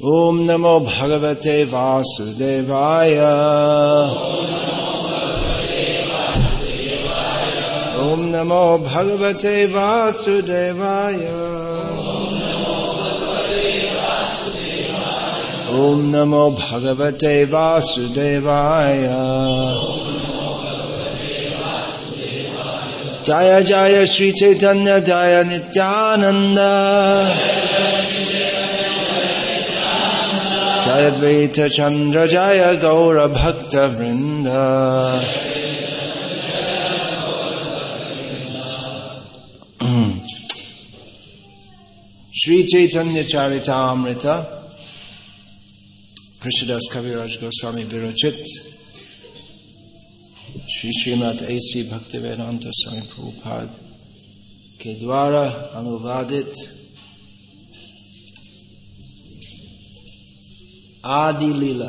ॐ नमो भगवते वासुदेवाय। ॐ नमो भगवते वासुदेवाय। ॐ नमो भगवते वासुदेवाय। जय जय श्री चैतन्य, जय नित्यानन्द। जय द्वैत चन्द्र जय गौरभक्तवृन्द श्री चैतन्य चरितामृत कृष्णदास कविराज गोस्वामी विरोचित। श्री श्रीमद ऐसी भक्ति वेदांत स्वामी प्रभुपाद के द्वारा अनुवादित आदि लीला।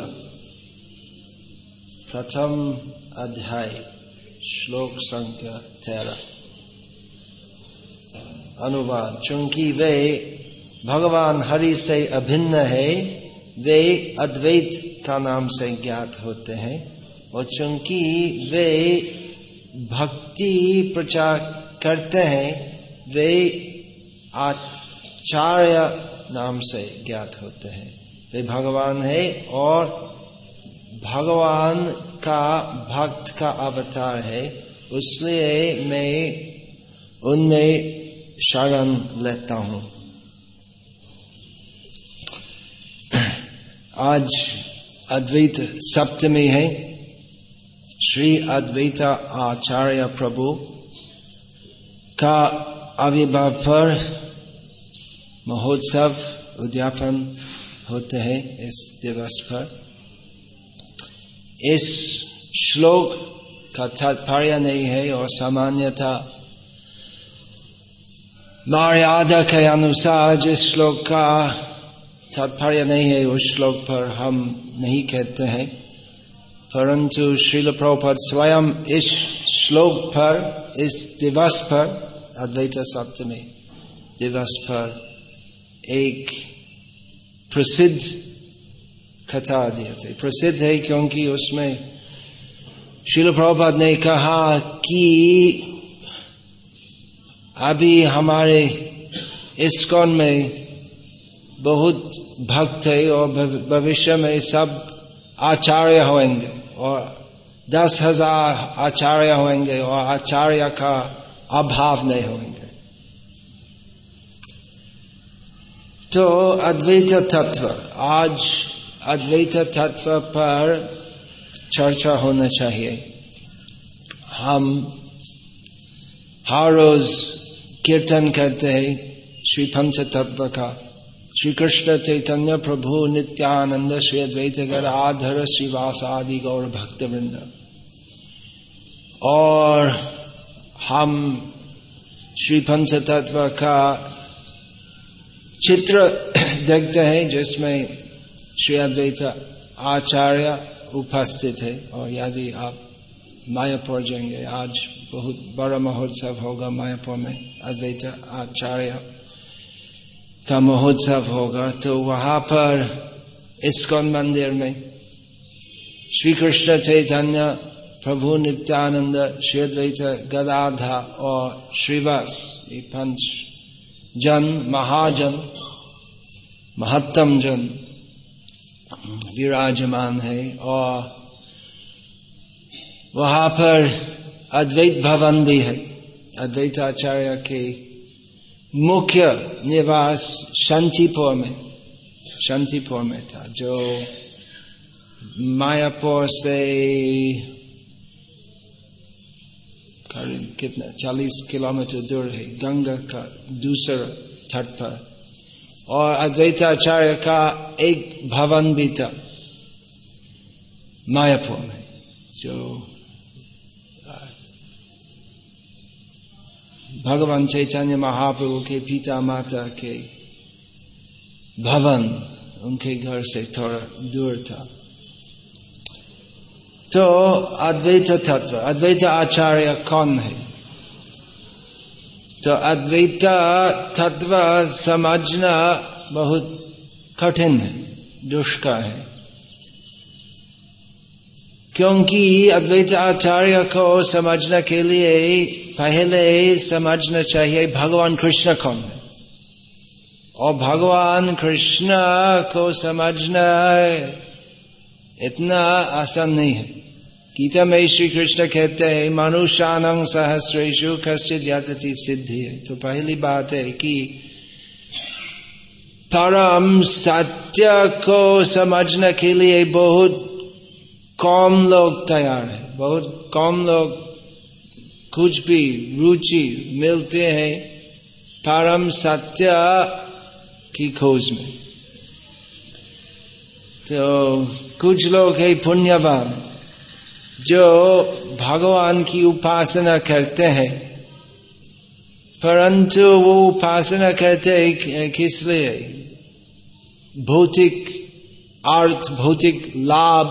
प्रथम अध्याय, श्लोक संख्या तेरह। अनुवाद, चूँकि वे भगवान हरि से अभिन्न है, वे अद्वैत का नाम से ज्ञात होते हैं, और चूँकि वे भक्ति प्रचार करते हैं, वे आचार्य नाम से ज्ञात होते हैं। वे भगवान है, और भगवान का भक्त का अवतार है इसलिए मैं उनमें शरण लेता हूँ। आज अद्वैत सप्तमी है। श्री अद्वैत आचार्य प्रभु का आविर्भाव पर महोत्सव, उद्यापन होते हैं इस दिवस पर। इस श्लोक का तात्पर्य नहीं है और सामान्यता मर्यादा के अनुसार जिस श्लोक का तात्पर्य नहीं है, उस श्लोक पर हम नहीं कहते हैं। परंतु श्रील प्रभुपद स्वयं इस श्लोक पर, इस दिवस पर, अद्वैत सप्तमी दिवस पर एक प्रसिद्ध कथा दिए थे प्रसिद्ध है क्योंकि उसमें शिल प्रभुपाद ने कहा कि अभी हमारे इस्कॉन में बहुत भक्त है और भविष्य में सब आचार्य होंगे और दस हज़ार आचार्य होंगे और आचार्य का अभाव नहीं होंगे तो अद्वैत तत्व, आज अद्वैत तत्व पर चर्चा होना चाहिए। हम हर रोज कीर्तन करते हैं श्री पंच तत्व का। श्री कृष्ण चैतन्य प्रभु नित्यानंद, श्री अद्वैत गराधर श्रीवास आदि गौर भक्त वृंद और हम श्री पंच तत्व का चित्र देखते हैं जिसमें श्री अद्वैत आचार्य उपस्थित है। और यदि आप मायापुर जाएँगे, आज बहुत बड़ा महोत्सव होगा मायापुर में। अद्वैत आचार्य का महोत्सव होगा। तो वहाँ पर इस्कॉन मंदिर में श्री कृष्ण चैतन्य, प्रभु नित्यानंद, श्री अद्वैत गदाधा और श्रीवास, ये पंच जन, महाजन, महत्तम जन, विराजमान है। और वहाँ पर अद्वैत भवन भी है। अद्वैत आचार्य के मुख्य निवास शांतिपुर में शांतिपुर में था, जो मायापुर से कितना, चालीस किलोमीटर दूर है, गंगा का दूसरा तट पर। और अद्वैताचार्य का एक भवन भी था, मायापुर में। जो भगवान चैतन्य महाप्रभु के पिता माता के भवन उनके घर से थोड़ा दूर था। तो अद्वैत तत्व, अद्वैत आचार्य कौन है? तो अद्वैत तत्व समझना बहुत कठिन है दुष्का है। क्योंकि अद्वैत आचार्य को समझने के लिए पहले समझना चाहिए भगवान कृष्ण कौन है। और भगवान कृष्ण को समझना इतना आसान नहीं है। गीता में श्री कृष्ण कहते हैं मनुष्यान सहस्रेशु कश्चित जाति सिद्धि। है तो पहली बात है कि परम सत्य को समझने के लिए बहुत कम लोग तैयार है। बहुत कम लोग कुछ भी रुचि मिलते हैं परम सत्य की खोज में। तो कुछ लोग है पुण्यवान। जो भगवान की उपासना करते हैं। परंतु वो उपासना करते हैं किस लिए? भौतिक अर्थ, भौतिक लाभ,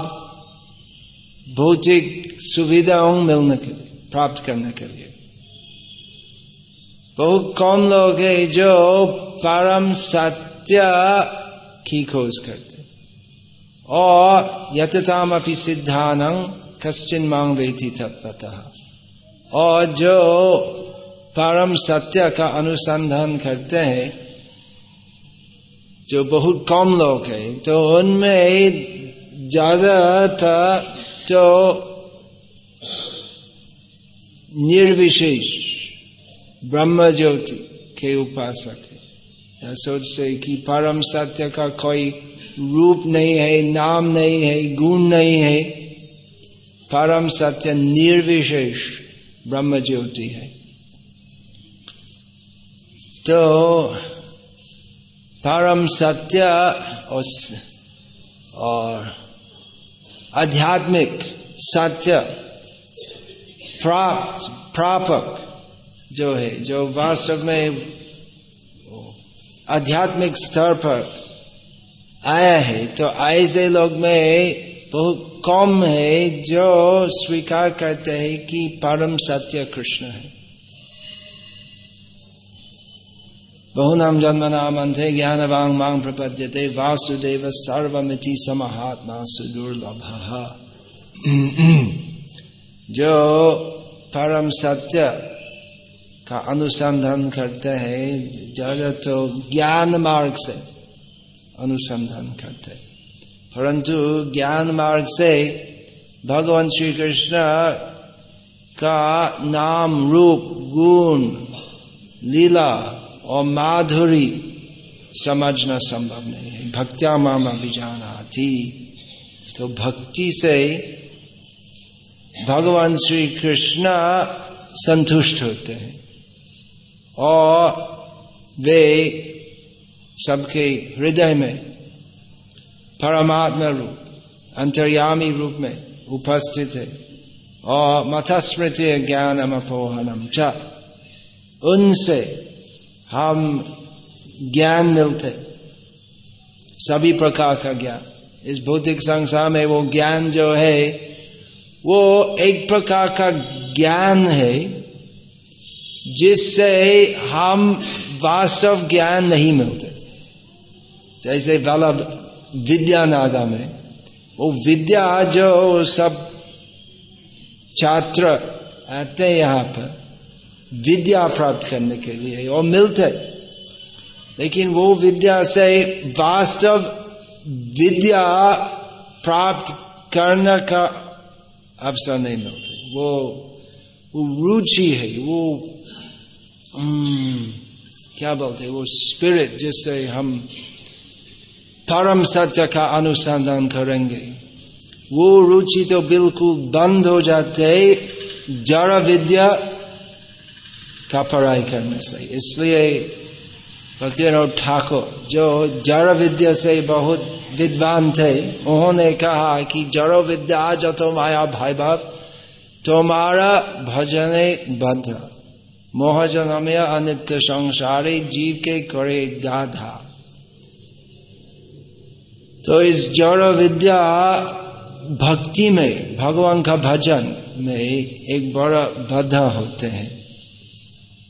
भौतिक सुविधाओं मिलने के लिए, प्राप्त करने के लिए। बहुत कम लोग है जो परम सत्य की खोज करते और यतताम अपनी सिद्धान कश्चिन मांग थी तत्वतः और जो परम सत्य का अनुसंधान करते हैं। जो बहुत कम लोग हैं तो उनमें ज़्यादातर तो निर्विशेष ब्रह्म ज्योति के उपासक है। या सोचते कि परम सत्य का कोई रूप नहीं है, नाम नहीं है, गुण नहीं है। परम सत्य निर्विशेष ब्रह्म ज्योति है। तो परम सत्य और, आध्यात्मिक सत्य प्राप्त प्रापक जो है जो वास्तव में आध्यात्मिक स्तर पर आया है तो ऐसे लोग में बहुत कम है जो स्वीकार करते हैं कि परम सत्य कृष्ण है। जन्म नाम अंधे ज्ञान वांग मांग प्रपद्यते, वासुदेव सर्वमिति समहात्मा सुदुर्लभ। जो परम सत्य का अनुसंधान करते हैं ज़्यादा तो ज्ञान मार्ग से अनुसंधान करते परंतु ज्ञान मार्ग से भगवान श्री कृष्ण का नाम रूप, गुण, लीला और माधुरी समझना संभव नहीं है। भक्त्या मामा जाना थी तो भक्ति से भगवान श्री कृष्ण संतुष्ट होते हैं और वे सबके हृदय में परमात्मा रूप अंतर्यामी रूप में उपस्थित है और मथस्मृति ज्ञानम अपोहनम च उनसे हम ज्ञान मिलते सभी प्रकार का ज्ञान इस भौतिक संसार में वो ज्ञान जो है वो एक प्रकार का ज्ञान है जिससे हम वास्तव ज्ञान नहीं मिलते जैसे वाला विद्या नागा में। वो विद्या जो सब छात्र आते हैं यहाँ पर, विद्या प्राप्त करने के लिए और मिलते लेकिन वो विद्या से वास्तव विद्या प्राप्त करने का अवसर नहीं मिलते। वो वो रुचि है, वो क्या बोलते वो स्पिरिट जिससे हम परम सत्य का अनुसंधान करेंगे वो रुचि तो बिल्कुल बंद हो जाते जड़ विद्या का पढ़ाई करने से इसलिए ठाकुर जो जड़ विद्या से बहुत विद्वान थे उन्होंने कहा कि जड़ो विद्या जो तो माया भाई बाप तुम्हारा भजने बद्ध मोहजन में अनित्य संसारी जीव के करे गाधा तो इस जड़ विद्या भक्ति में, भगवान का भजन में एक बड़ा बाधा होते हैं।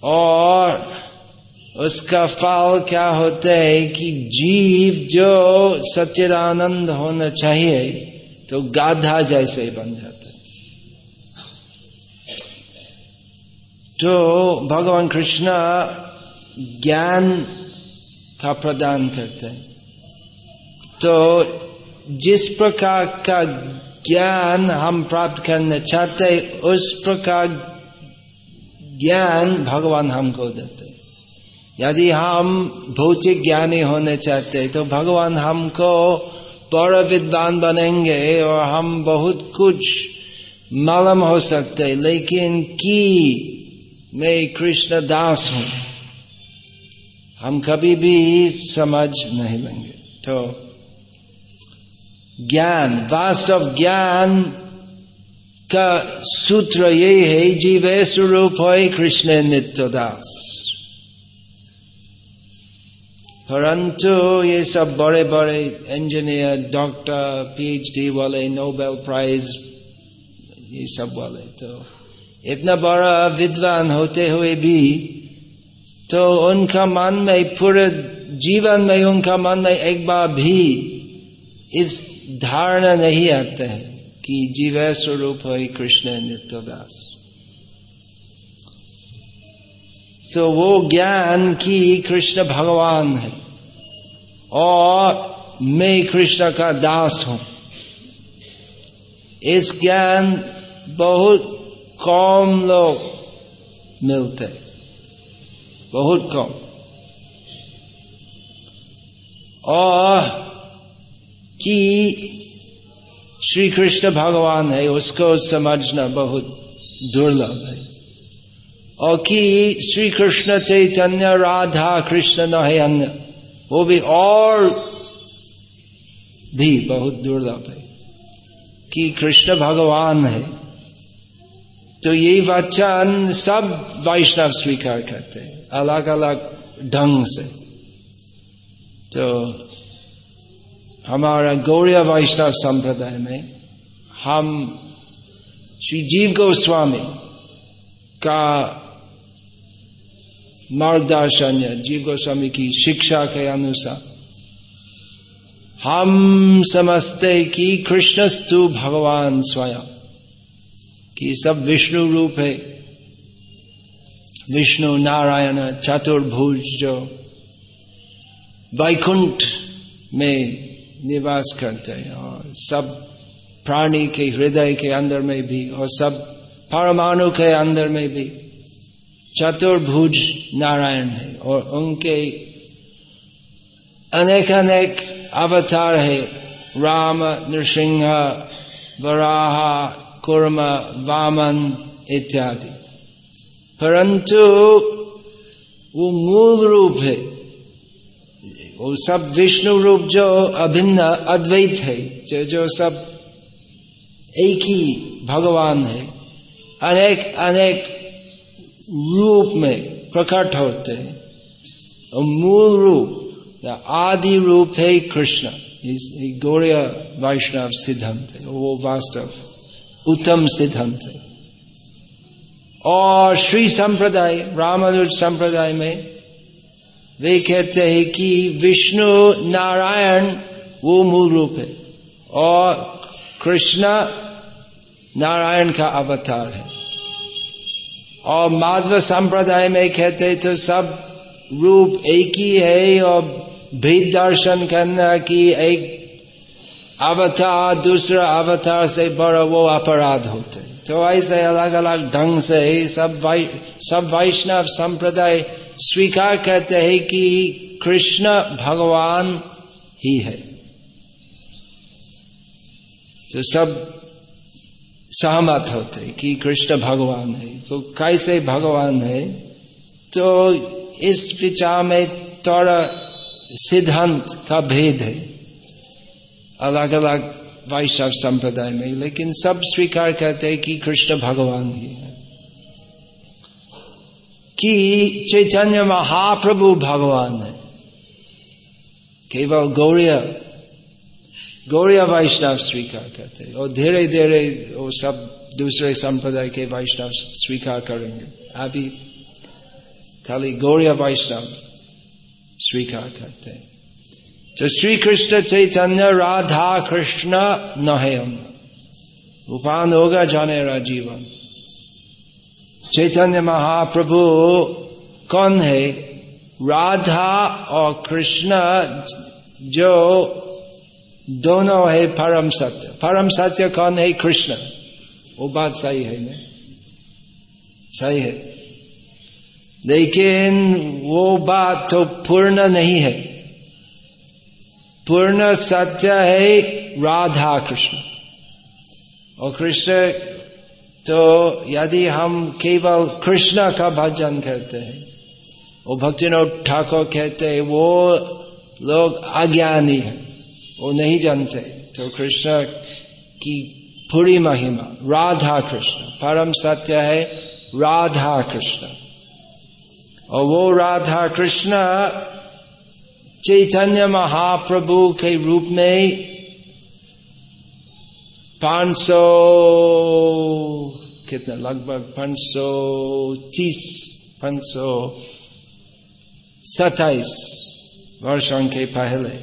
और उसका फल क्या होता है कि जीव जो सच्चिदानंद होना चाहिए तो गाधा जैसे ही बन जाता है। तो भगवान कृष्ण ज्ञान का प्रदान करते हैं। तो जिस प्रकार का ज्ञान हम प्राप्त करना चाहते उस प्रकार ज्ञान भगवान हमको देते यदि हम भौतिक ज्ञानी होने चाहते तो भगवान हमको बड़ा विद्वान बनेंगे और हम बहुत कुछ मालूम हो सकते लेकिन की मैं कृष्ण दास हूँ, हम कभी भी समझ नहीं लेंगे। तो ज्ञान वास्तव ज्ञान का सूत्र यही है, जीवे स्वरूप हो कृष्ण नित्य दास। परंतु ये सब बड़े बड़े इंजीनियर डॉक्टर पीएचडी वाले नोबेल प्राइज ये सब वाले तो इतना बड़ा विद्वान होते हुए भी तो उनका मन में पूरे जीवन में, उनका मन में एक बार भी इस धारणा नहीं आता है कि जीव स्वरूप है कृष्ण नित्यदास तो वो ज्ञान की कृष्ण भगवान है और मैं कृष्ण का दास हूँ। इस ज्ञान बहुत कम लोग मिलते बहुत कम। और कि श्री कृष्ण भगवान है, उसको समझना बहुत दुर्लभ है। और कि श्री कृष्ण चैतन्य, राधा कृष्ण न है अन्य, वो भी और भी बहुत दुर्लभ है। कि कृष्ण भगवान है तो ये वचन सब वैष्णव स्वीकार करते हैं अलग अलग ढंग से। तो हमारा गौरी वैष्णव संप्रदाय में हम श्री जीव गोस्वामी का मार्गदर्शन या जीव गोस्वामी की शिक्षा के अनुसार हम समझते कि कृष्णस्तु भगवान स्वयं, कि सब विष्णु रूप है। विष्णु नारायण चतुर्भुज जो वैकुंठ में निवास करते हैं और सब प्राणी के हृदय के अंदर में भी और सब परमाणु के अंदर में भी चतुर्भुज नारायण है और उनके अनेक अनेक अवतार है। राम, नृसिंह, वराह, कुर्म, वामन इत्यादि। परंतु वो मूल रूप है। वो सब विष्णु रूप जो अभिन्न अद्वैत है, जो जो सब एक ही भगवान है, अनेक अनेक रूप में प्रकट होते हैं। मूल रूप आदि रूप है कृष्ण गौरिया वैष्णव सिद्धांत है, वो वास्तव उत्तम सिद्धांत है। और श्री संप्रदाय, रामानुज संप्रदाय में वे कहते हैं कि विष्णु नारायण वो मूल रूप है और कृष्ण नारायण का अवतार है। और माधव संप्रदाय में कहते तो सब रूप एक ही है और भेद दर्शन करना कि एक अवतार, दूसरा अवतार से बड़ा वो अपराध होते तो ऐसे अलग अलग ढंग से सब वाई सब वैष्णव संप्रदाय स्वीकार करते हैं कि कृष्ण भगवान ही है। तो सब सहमत होते कि कृष्ण भगवान है। तो कैसे भगवान है? तो इस विचार में थोड़ा सिद्धांत का भेद है। अलग अलग वैष्णव संप्रदाय में, लेकिन सब स्वीकार करते हैं कि कृष्ण भगवान ही है। कि चैतन्य महाप्रभु भगवान है। केवल गौरिया गौरिया वैष्णव स्वीकार करते और धीरे धीरे वो सब दूसरे संप्रदाय के वैष्णव स्वीकार करेंगे। अभी खाली गौरी वैष्णव स्वीकार करते हैं। तो श्री कृष्ण चैतन्य, राधा कृष्ण न है हम। उपान होगा जाने जीवन चैतन्य महाप्रभु कौन है? राधा और कृष्ण जो दोनों है परम सत्य। परम सत्य कौन है? कृष्ण। वो बात सही है ना? सही है। लेकिन वो बात तो पूर्ण नहीं है। पूर्ण सत्य है राधा कृष्ण। और कृष्ण तो यदि हम केवल कृष्ण का भजन करते हैं वो भक्तिनाथ ठाकुर कहते हैं, वो लोग अज्ञानी है, वो नहीं जानते। तो कृष्ण की पूरी महिमा, राधा कृष्ण, परम सत्य है राधा कृष्ण। और वो राधा कृष्ण चैतन्य महाप्रभु के रूप में पाँच सौ कितना? लगभग पाँच सौ, तीस, पाँच सौ सताइस वर्षों के पहले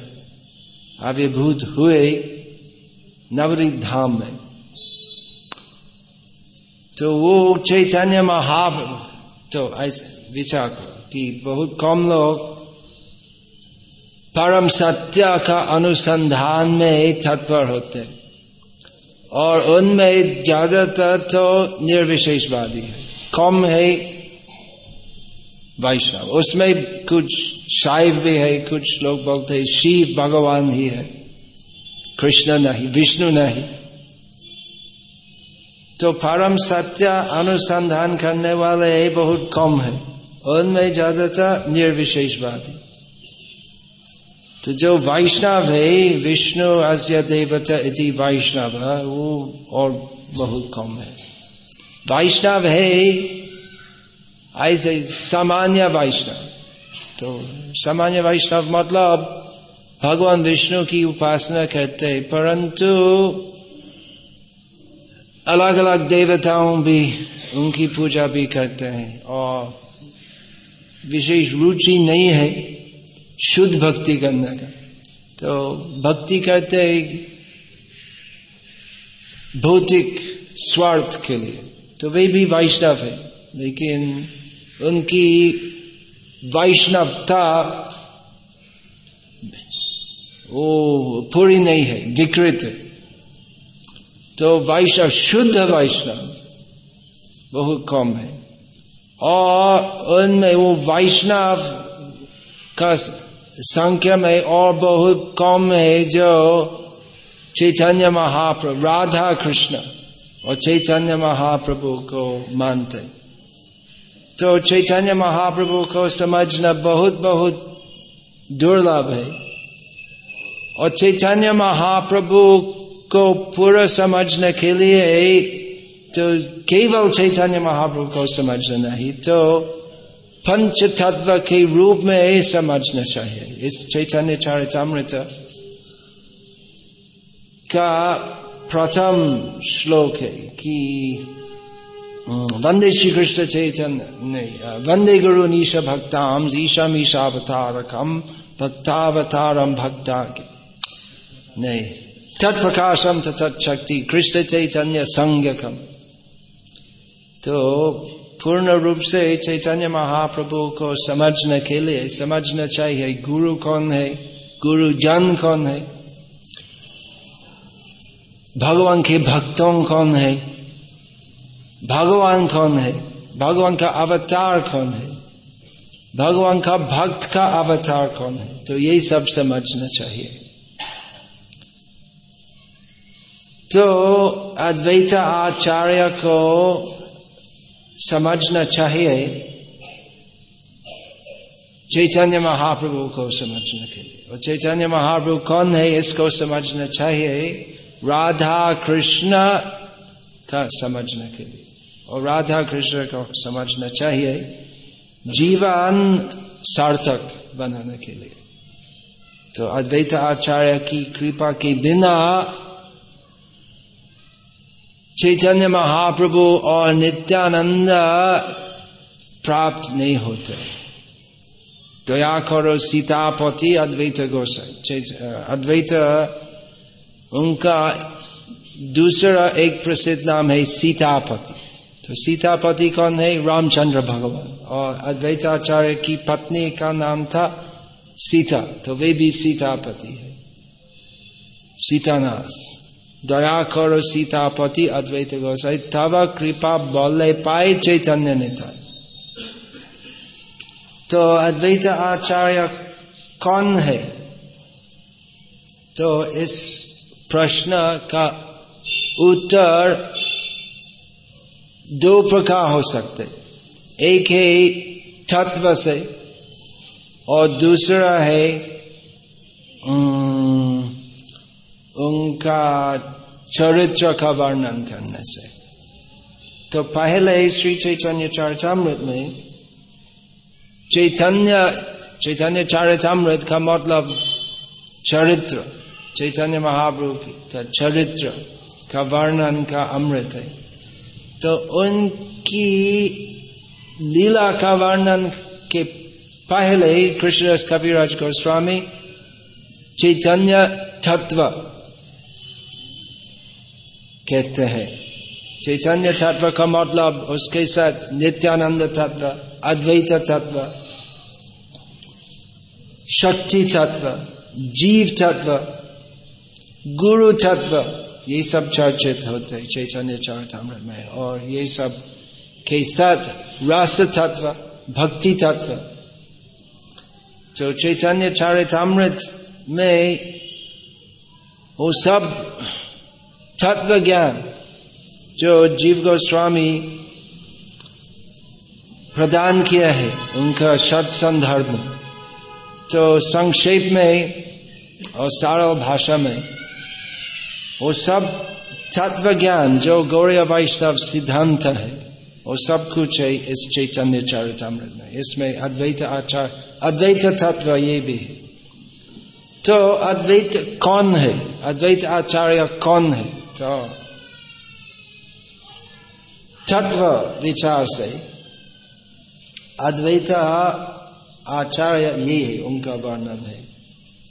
आविर्भूत हुए नवरी धाम में। तो वो चैतन्य महाप्रभु तो ऐसे विचार करो कि बहुत कम लोग परम सत्य का अनुसंधान में तत्पर होते। और उनमें ज़्यादातर तो निर्विशेषवादी है। कम है वैष्णव उसमें कुछ शाइव भी है, कुछ लोग बोलते हैं, शिव भगवान ही है। कृष्ण नहीं, विष्णु नहीं। तो परम सत्य अनुसंधान करने वाले बहुत कम है। उनमें ज़्यादातर निर्विशेषवादी। तो जो वैष्णव है, विष्णु अस्य देवता इति वैष्णव, वो और बहुत कम है। वैष्णव है, ऐसे सामान्य वैष्णव। तो सामान्य वैष्णव मतलब भगवान विष्णु की उपासना करते हैं, परंतु अलग अलग देवताओं भी उनकी पूजा भी करते हैं, और विशेष रुचि नहीं है। शुद्ध भक्ति करने का तो भक्ति करते भौतिक स्वार्थ के लिए। तो वे भी वैष्णव है, लेकिन उनकी वैष्णवता वो पूरी नहीं है, विकृत है। तो वैष्णव, शुद्ध वैष्णव बहुत कम है। और उनमें वो वैष्णव का संख्या में और बहुत कम है जो चैतन्य महाप्रभु, राधा कृष्ण और चैतन्य महाप्रभु को मानते। तो चैतन्य महाप्रभु को समझना बहुत बहुत दुर्लभ है। और चैतन्य महाप्रभु को पूरा समझने के लिए तो केवल चैतन्य महाप्रभु को समझना नहीं तो पंच तत्व के रूप में ये समझना चाहिए इस चैतन्य चरितमृत का प्रथम श्लोक है कि वंदे श्री कृष्ण चैतन्य नहीं वंदे गुरु नीश भक्ताम ईशम ईशावतारकम भक्तावतारम भक्ता के नहीं तत्प्रकाशम तत्शक्ति कृष्ण चैतन्य संज्ञकम तो पूर्ण रूप से चैतन्य महाप्रभु को समझने के लिए, समझना चाहिए, गुरु कौन है, गुरु जन कौन है, भगवान के भक्तों कौन है, भगवान कौन है, भगवान का अवतार कौन है, भगवान का भक्त का अवतार कौन है तो यही सब समझना चाहिए। तो अद्वैत आचार्य को समझना चाहिए। चैतन्य महाप्रभु को समझने के लिए। और चैतन्य महाप्रभु कौन है, इसको समझना चाहिए। राधा कृष्ण का समझने के लिए। और राधा कृष्ण को समझना चाहिए, जीवन सार्थक बनाने के लिए। तो अद्वैत आचार्य की कृपा के बिना चैतन्य महाप्रभु और नित्यानंद प्राप्त नहीं होते। दया करो सीतापति अद्वैत गोसाई अद्वैत, उनका दूसरा एक प्रसिद्ध नाम है सीतापति। तो सीतापति कौन है? रामचंद्र भगवान। और अद्वैताचार्य की पत्नी का नाम था सीता। तो वे भी सीतापति है। सीतानाथ दया करो सीतापति अद्वैत गोसाई तब कृपा बल पाए चैतन्य नेता तो अद्वैत आचार्य कौन है? तो इस प्रश्न का उत्तर दो प्रकार हो सकते एक है तत्व से, और दूसरा है उनका चरित्र का वर्णन करने से। तो पहले श्री चैतन्य चरितमृत में, चैतन्य चैतन्य चरितमृत का मतलब चरित्र, चैतन्य महाप्रभु का चरित्र का वर्णन का अमृत है। तो उनकी लीला का वर्णन के पहले ही कृष्णदास कविराज गोस्वामी चैतन्य तत्व कहते हैं। चैतन्य तत्व का मतलब उसके साथ नित्यानंद तत्व, अद्वैत तत्व, शक्ति तत्व, जीव तत्व, गुरु तत्व, ये सब चर्चित होते हैं। चैतन्य चरितमृत में और ये सब के साथ रस तत्व, भक्ति तत्व। तो चैतन्य चरितमृत में वो सब तत्व ज्ञान जो जीव गोस्वामी प्रदान किया है, उनका सत संदर्भ तो संक्षेप में और सरल भाषा में, वो सब तत्व ज्ञान जो गौरव वैष्णव सिद्धांत है, वो सब कुछ है इस चैतन्य चरितमृत में। इसमें अद्वैत आचार, अद्वैत तत्व ये भी है। तो अद्वैत कौन है? अद्वैत आचार्य कौन है? तो तत्व विचार से अद्वैत आचार्य ये है, उनका वर्णन है।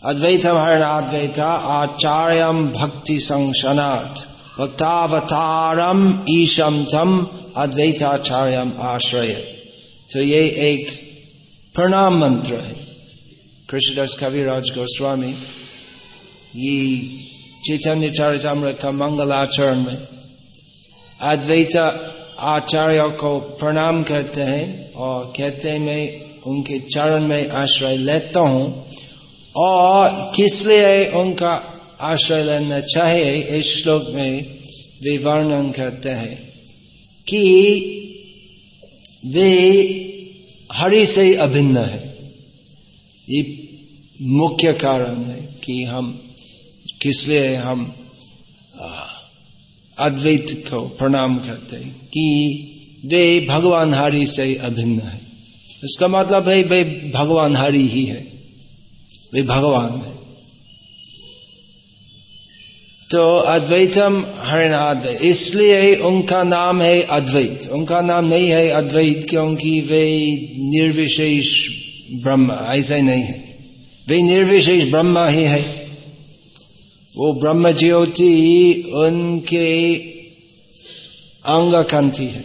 अद्वैतम हरणाद्वैता आचार्यम भक्ति संशनाथ भक्तावतारम ईशम थम अद्वैताचार्यम आश्रय। तो ये एक प्रणाम मंत्र है। कृष्णदास कविराज गोस्वामी, ये चैतन्य चरितमृत का मंगलाचरण में अद्वैत आचार्य को प्रणाम करते हैं और कहते हैं मैं उनके चरण में आश्रय लेता हूँ और किस लिए उनका आश्रय लेना चाहिए इस श्लोक में वे वर्णन करते हैं कि वे हरि से अभिन्न है ये मुख्य कारण है कि हम किस लिए हम अद्वैत को प्रणाम करते हैं कि वे भगवान हरि से अभिन्न है। इसका मतलब है, वे भगवान हरि ही है। वे भगवान है। तो अद्वैतम हरिनाद इसलिए उनका नाम है अद्वैत। उनका नाम नहीं है अद्वैत, क्योंकि वे निर्विशेष ब्रह्म, ऐसा ही नहीं है। वे निर्विशेष ब्रह्म ही है। वो ब्रह्म ज्योति उनके अंग कंथी है।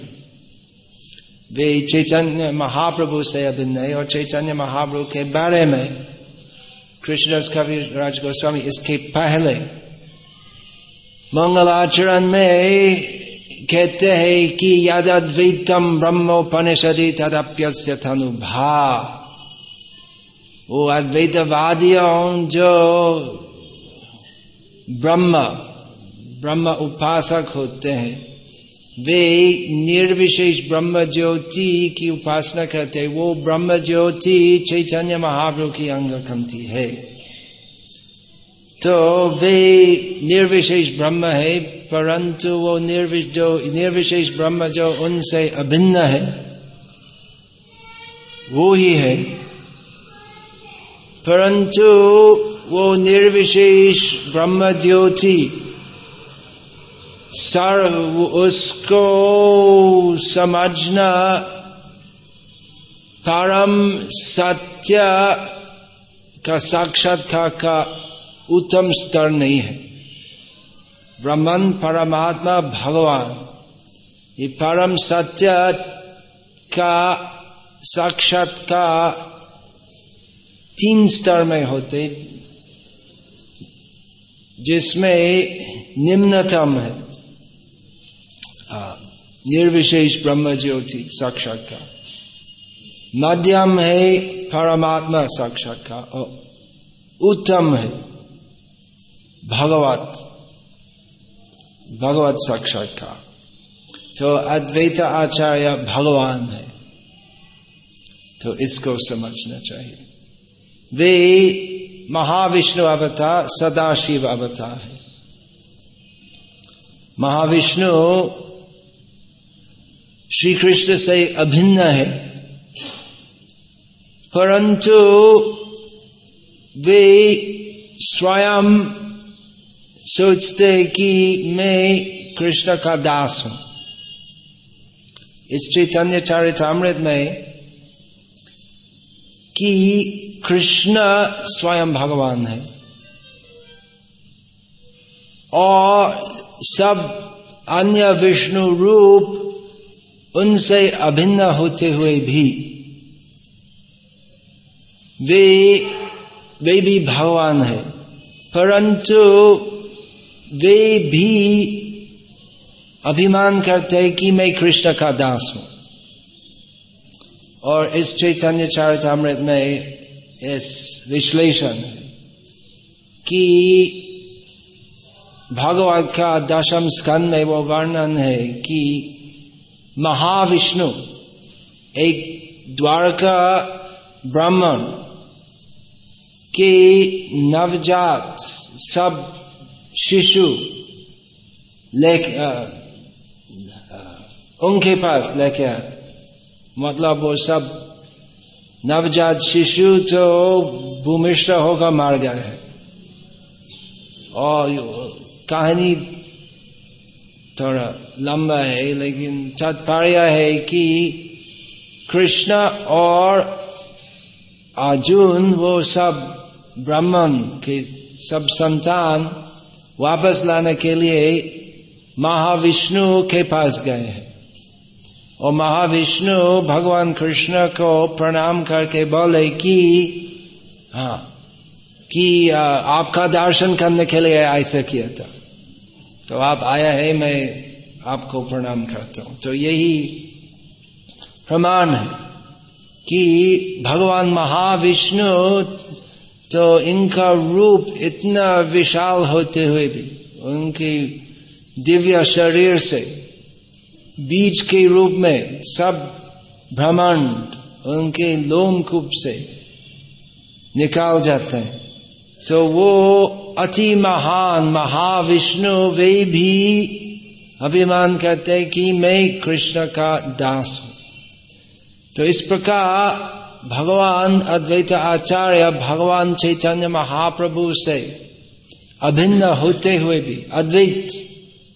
वे चैतन्य महाप्रभु से अभिन्न है और चैतन्य महाप्रभु के बारे में कृष्णदास कवि राज गोस्वामी इसके पहले मंगलाचरण में कहते हैं कि यद अद्वैतम ब्रह्मोपनिषदि तदप्य भा वो अद्वैतवादियों जो ब्रह्म ब्रह्म उपासक होते हैं। वे निर्विशेष ब्रह्म ज्योति की उपासना करते हैं। वो ब्रह्म ज्योति चैतन्य महाप्रभु की अंग कंती है। तो वे निर्विशेष ब्रह्म है, परंतु वो निर्विश, जो निर्विशेष ब्रह्म जो उनसे अभिन्न है, वो ही है। परंतु वो निर्विशेष ब्रह्म ज्योति सर्व उसको समझना परम सत्य का साक्षात्कार का उत्तम स्तर नहीं है। ब्रह्मन, परमात्मा, भगवान, ये परम सत्य का साक्षात्कार तीन स्तर में होते जिसमें निम्नतम है। निर्विशेष ब्रह्म ज्योति साक्षात्कार। मध्यम है, परमात्मा साक्षात्कार, और उत्तम है, भगवत भगवत साक्षात्कार। तो अद्वैत आचार्य भगवान है तो इसको समझना चाहिए। वे महाविष्णु अवतार, सदाशिव अवतार है। महाविष्णु श्री कृष्ण से अभिन्न है, परंतु वे स्वयं सोचते कि मैं कृष्ण का दास हूँ। इस चैतन्य चारितामृत में कि कृष्ण स्वयं भगवान है। और सब अन्य विष्णु रूप उनसे अभिन्न होते हुए भी वे वे भी भगवान है। परंतु वे भी अभिमान करते हैं कि मैं कृष्ण का दास हूँ। और इस चैतन्य चारितामृत में इस विश्लेषण कि भगवत का दशम स्कंद में वो वर्णन है कि महाविष्णु एक द्वारका ब्राह्मण के नवजात सब शिशु लेके उनके पास लेके मतलब वो सब नवजात शिशु तो भूमिष्ठ होकर मार गए हैं। और कहानी थोड़ा लंबा है, लेकिन तात्पर्य है कि कृष्ण और अर्जुन, वो सब ब्राह्मण के सब संतान वापस लाने के लिए महाविष्णु के पास गए हैं। और महाविष्णु, भगवान कृष्ण को प्रणाम करके बोले कि हाँ कि आपका दर्शन करने के लिए ऐसा किया था। तो आप आया है, मैं आपको प्रणाम करता हूँ। तो यही प्रमाण है कि भगवान महाविष्णु तो इनका रूप इतना विशाल होते हुए भी, उनकी दिव्य शरीर से बीज के रूप में सब ब्रह्मांड उनके लोम लोमकूप से निकाल जाते हैं। तो वो अति महान महाविष्णु, वे भी अभिमान करते हैं कि मैं कृष्ण का दास हूँ। तो इस प्रकार भगवान अद्वैत आचार्य, भगवान चैतन्य महाप्रभु से अभिन्न होते हुए भी, अद्वैत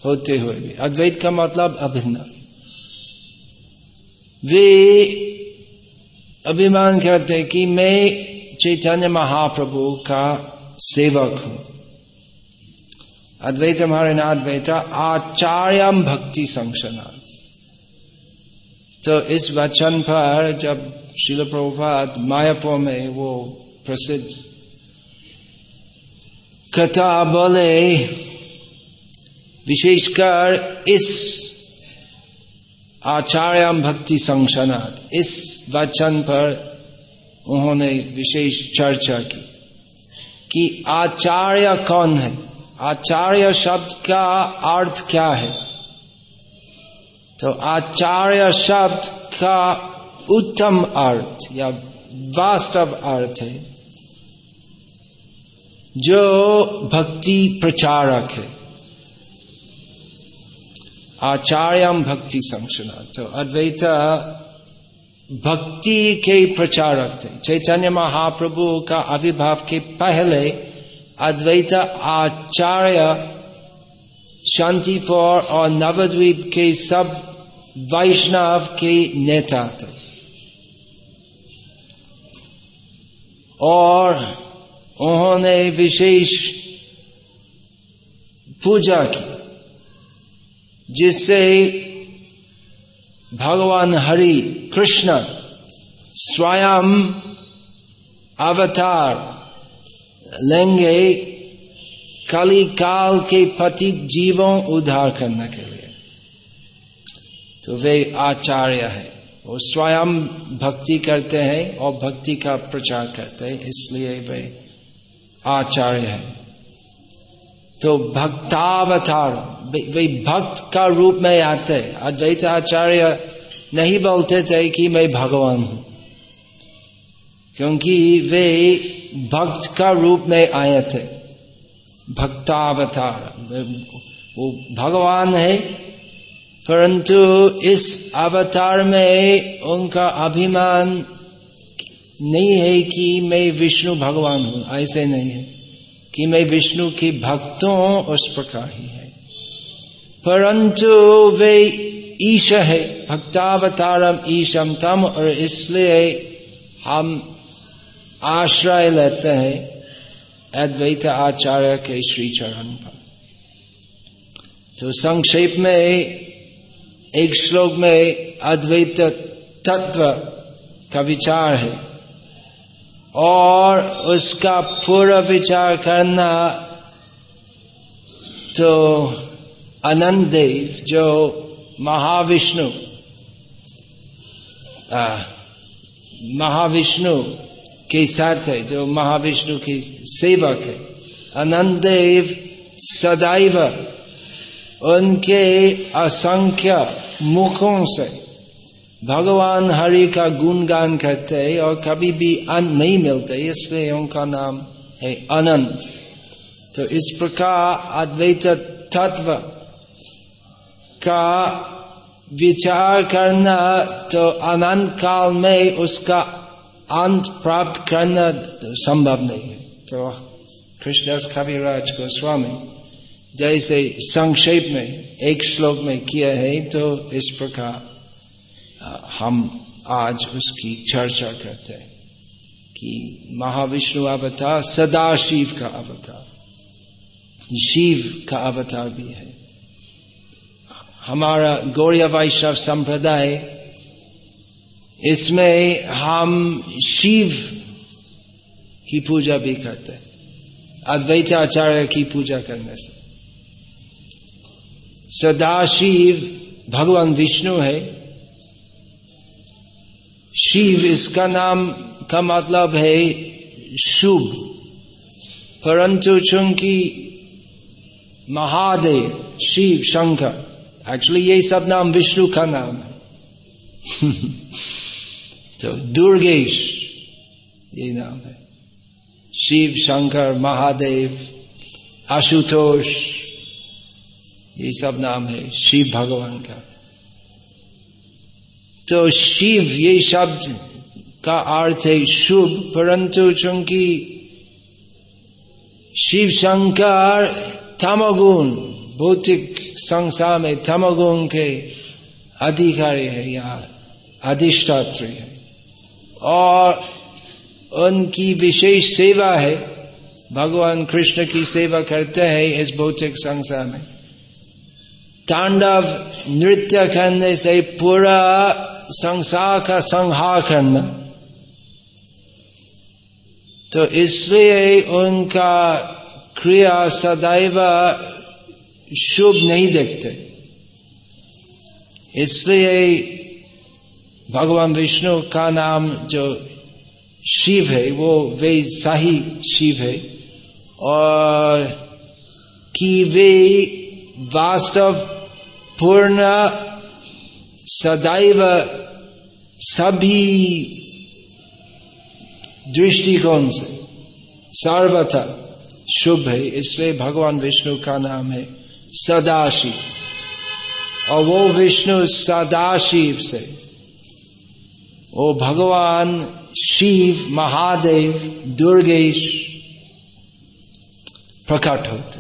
होते हुए भी। अद्वैत का मतलब अभिन्न। वे अभिमान करते कि मैं चैतन्य महाप्रभु का सेवक हूँ। अद्वैत हमारे ना अद्वैत आचार्यम भक्ति संशनाथ तो इस वचन पर जब शिल प्रभुपात मायापुर में वो प्रसिद्ध कथा बोले विशेषकर इस आचार्य भक्ति संशनाथ इस वचन पर उन्होंने विशेष चर्चा की कि आचार्य कौन है? आचार्य शब्द का अर्थ क्या है? तो आचार्य शब्द का उत्तम अर्थ या वास्तव अर्थ है, जो भक्ति प्रचारक है। आचार्यम भक्ति संशना तो अद्वैत भक्ति के प्रचारक थे। चैतन्य महाप्रभु का आविर्भाव के पहले अद्वैत आचार्य शांतिपुर और नवद्वीप के सब वैष्णव के नेता थे। और उन्होंने विशेष पूजा की। जिससे भगवान हरि कृष्ण स्वयं अवतार लेंगे कली काल के पति जीवों उद्धार करने के लिए। तो वे आचार्य है। वो स्वयं भक्ति करते हैं और भक्ति का प्रचार करते हैं, इसलिए वे आचार्य है। तो भक्तावतार वे भक्त का रूप में आते अद्वैत आचार्य नहीं बोलते थे कि मैं भगवान हूँ। क्योंकि वे भक्त का रूप में आए थे। भक्तावतार। वो भगवान है, परंतु इस अवतार में उनका अभिमान नहीं है कि मैं विष्णु भगवान हूँ। ऐसे नहीं है कि मैं विष्णु की भक्तों उस प्रकार ही है। परंतु वे ईश है, भक्तावतारम ईशम तम, और इसलिए हम आश्रय लेते हैं अद्वैत आचार्य के श्री चरण पर। तो संक्षेप में, एक श्लोक में अद्वैत तत्व का विचार है, और उसका पूरा विचार करना तो अनंत देव जो महाविष्णु महाविष्णु के साथ है जो महाविष्णु की सेवक है अनंत देव सदैव उनके असंख्य मुखों से भगवान हरि का गुणगान करते हैं और कभी भी अंत नहीं मिलते इसलिए उनका नाम है अनंत तो इस प्रकार अद्वैत तत्व का विचार करना तो अनंत काल में उसका अंत प्राप्त करना तो संभव नहीं है। तो कृष्णदास कविराज को स्वामी जैसे संक्षेप में एक श्लोक में किया है तो इस प्रकार हम आज उसकी चर्चा करते हैं कि महाविष्णु अवतार सदा शिव का अवतार शिव का अवतार भी है। हमारा गौरिया वैष्णव संप्रदाय, इसमें हम शिव की पूजा भी करते हैं, अद्वैताचार्य की पूजा करने से। सदाशिव भगवान विष्णु है। शिव इसका नाम का मतलब है शुभ। परंतु चूँकि महादेव, शिव, शंकर एक्चुअली ये सब नाम विष्णु का नाम है तो दुर्गेश ये नाम है शिव शंकर महादेव आशुतोष ये सब नाम है शिव भगवान का तो शिव ये शब्द का अर्थ है शुभ परंतु चूँकि शिव शंकर तमगुण भौतिक संसार में तमगुण के अधिकारी है या अधिष्ठात्री है और उनकी विशेष सेवा है भगवान कृष्ण की सेवा करते हैं इस भौतिक संसार में तांडव नृत्य करने से पूरा संसार का संहार करना तो इसलिए उनका क्रिया सदैव शुभ नहीं देखते। इसलिए भगवान विष्णु का नाम जो शिव है, वो वे शाही शिव है। और कि वे वास्तव पूर्ण सदैव सभी दृष्टिकोण से सर्वथा शुभ है, इसलिए भगवान विष्णु का नाम है। सदाशिव। और वो विष्णु सदाशिव से। वो भगवान शिव, महादेव, दुर्गेश प्रकट होते।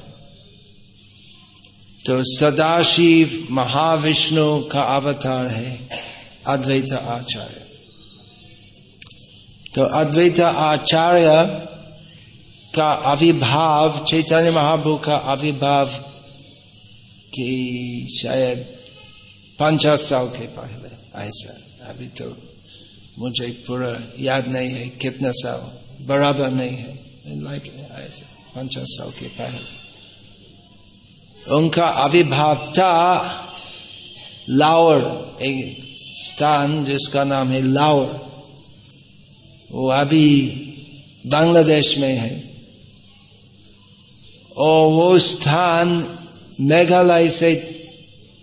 तो सदाशिव महाविष्णु का अवतार है अद्वैत आचार्य। तो अद्वैत आचार्य का अविभाव चैतन्य महाप्रभु का अविभाव की शायद पचास साल के पहले, ऐसा। अभी तो मुझे पूरा याद नहीं है कितना साल, बराबर नहीं है। लाइक ऐसा पचास साल के पहले। उनका अविभाव था लाहौर, एक स्थान जिसका नाम है लाहौर, वो अभी बांग्लादेश में है। और वो स्थान मेघालय से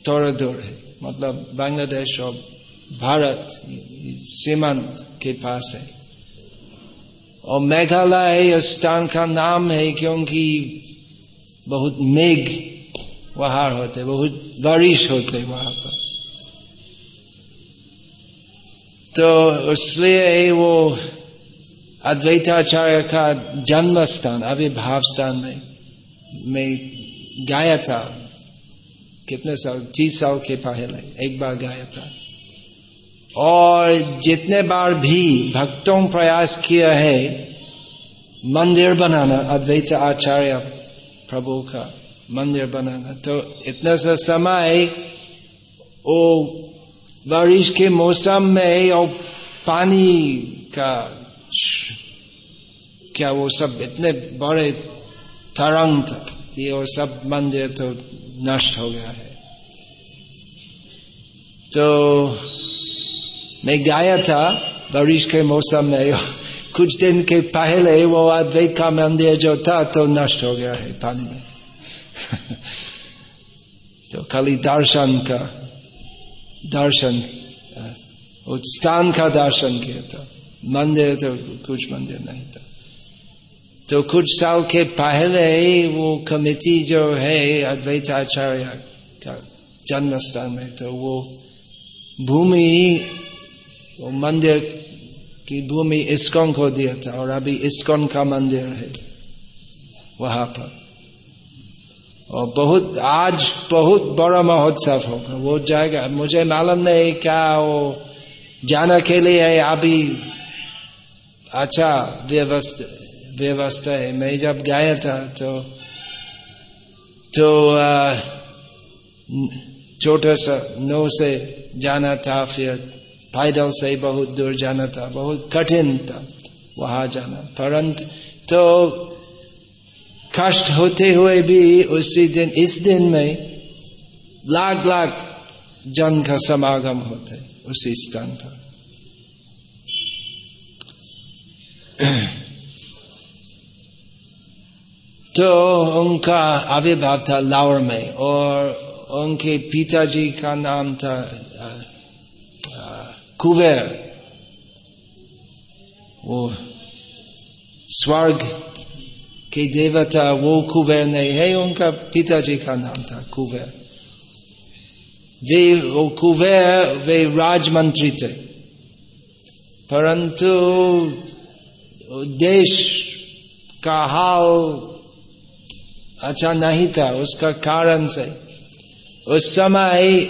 थोड़ा दूर है मतलब बांग्लादेश और भारत सीमांत के पास है। और मेघालय स्थान का नाम है क्योंकि बहुत मेघ वहाँ होते, बहुत बारिश होते वहाँ पर। तो इसलिए वो अद्वैताचार्य का जन्म स्थान अविभाव स्थान में, मैं गाया था। कितने साल, तीस साल के पहले एक बार गाया था। और जितने बार भी भक्तों प्रयास किया है, मंदिर बनाना, अद्वैत आचार्य प्रभु का मंदिर बनाना तो इतना सा समय वो बारिश के मौसम में और पानी का क्या वो सब इतने बड़े तरंग था। कि वो सब मंदिर तो नष्ट हो गया है। तो मैं गाया था, बारिश के मौसम में कुछ दिन के पहले वो अद्वैत का मंदिर जो था तो नष्ट हो गया है पानी में। तो खाली दर्शन का, दर्शन स्थान का दर्शन किया था। मंदिर तो कुछ मंदिर नहीं था। तो कुछ साल के पहले वो कमेटी जो है अद्वैत आचार्य का जन्म स्थान में तो वो भूमि, वो मंदिर की भूमि इस्कॉन को दिया था और अभी इस्कॉन का मंदिर है वहाँ पर। और बहुत, आज बहुत बड़ा महोत्सव होगा। वो जाएगा मुझे मालूम नहीं क्या वो जाने के लिए है अभी अच्छा व्यवस्था व्यवस्था है। मैं जब गया था तो तो छोटा सा नौ से जाना था, फिर पैदल से बहुत दूर जाना था, बहुत कठिन था वहाँ जाना। परंतु तो कष्ट होते हुए भी उसी दिन, इस दिन में लाख लाख जन का समागम होते उसी स्थान पर। तो उनका आविर्भाव था लाहौर में और उनके पिताजी का नाम था कुबेर। वो स्वर्ग के देवता, वो कुबेर नहीं है, उनका पिताजी का नाम था कुबेर। वे, वो कुबेर, वे राजमंत्री थे। परंतु देश का हाल अच्छा नहीं था, उसका कारण से। उस समय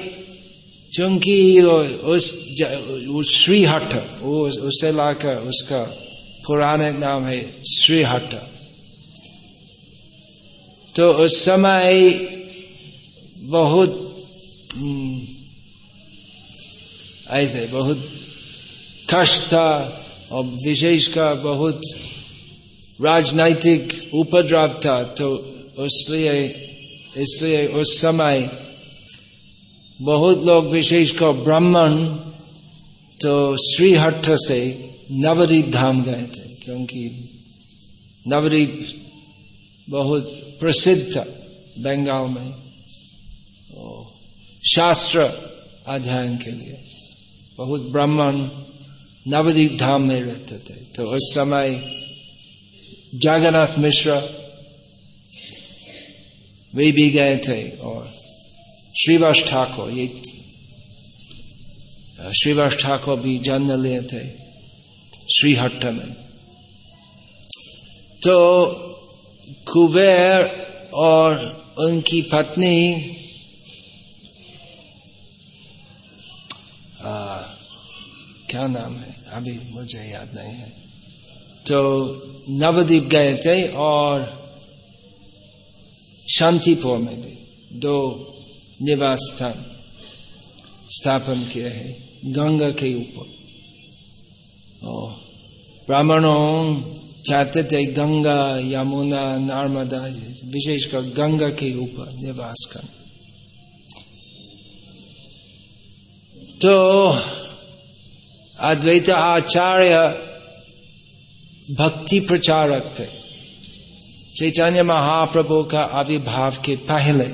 चूँकि उस उस श्रीहट उसे लाकर उसका पुराने नाम है श्रीहट। तो उस समय बहुत ऐसे बहुत कष्ट था और विशेष का बहुत राजनैतिक उपद्रव था तो इसलिए इसलिए उस समय बहुत लोग विशेषकर ब्राह्मण तो श्रीहट्ट से नवदीप धाम गए थे, क्योंकि नवदीप बहुत प्रसिद्ध था बंगाल में शास्त्र अध्ययन के लिए। बहुत ब्राह्मण नवदीप धाम में रहते थे। तो उस समय जगन्नाथ मिश्र वे भी गए थे और श्रीवास ठाकुर ये श्रीवास ठाकुर भी जन्म लिए थे श्रीहट्ट में तो कुबेर और उनकी पत्नी आ, क्या नाम है अभी मुझे याद नहीं है तो नवद्वीप गए थे और शांतिपुर में भी दो निवास स्थान स्थापन किए हैं, गंगा के ऊपर। ब्राह्मणों चाहते थे गंगा, यमुना, नर्मदा, विशेषकर गंगा के ऊपर निवास कर तो अद्वैत आचार्य भक्ति प्रचारक थे। चैतन्य महाप्रभु का आविर्भाव के पहले